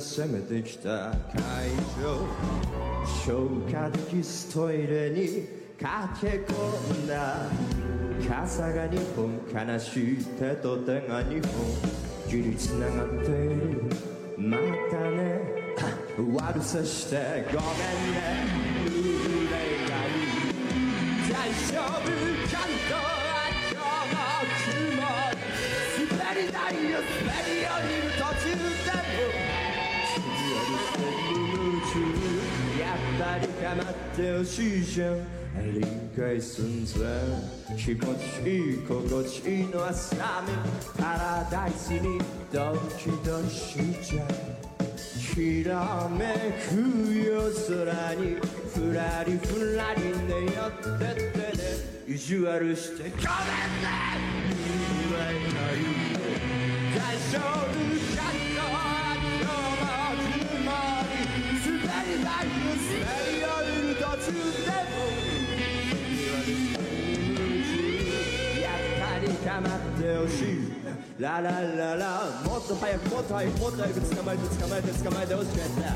攻めてきた会場消化できずトイレに駆け込んだ。傘が2本悲しい手と手が2本。ギリ繋がっている。またね。悪さしてごめんね。幽霊がいい大丈夫。かんとは今日の雲滑り台を滑り降りる途中でも。中やっぱり構ってほしいじゃん理解寸前気持ちいい心地いいのはサメパラダイスにドキドキしちゃうきらめく夜空にふらりふらりね寄ってってね意地悪してごめんね言わない大丈夫かっぱり構ってほしいララララもっと早くもっと早くもっと早く捕まえて捕まえて捕まえてほしかった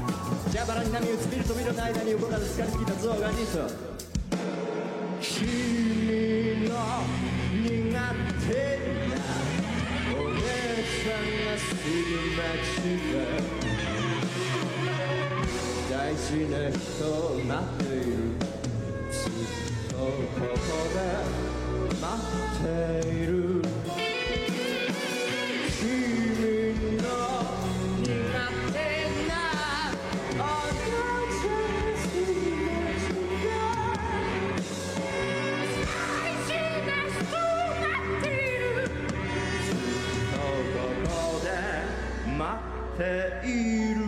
蛇腹に波打つビルとビルの間に横から疲れてきた象が2頭君の苦手なお姉さんがすぐ街で大事な人を待っている。ずっとここで待っている君の苦手なお姉さんがすぐ街で大事な人がっているここで待っている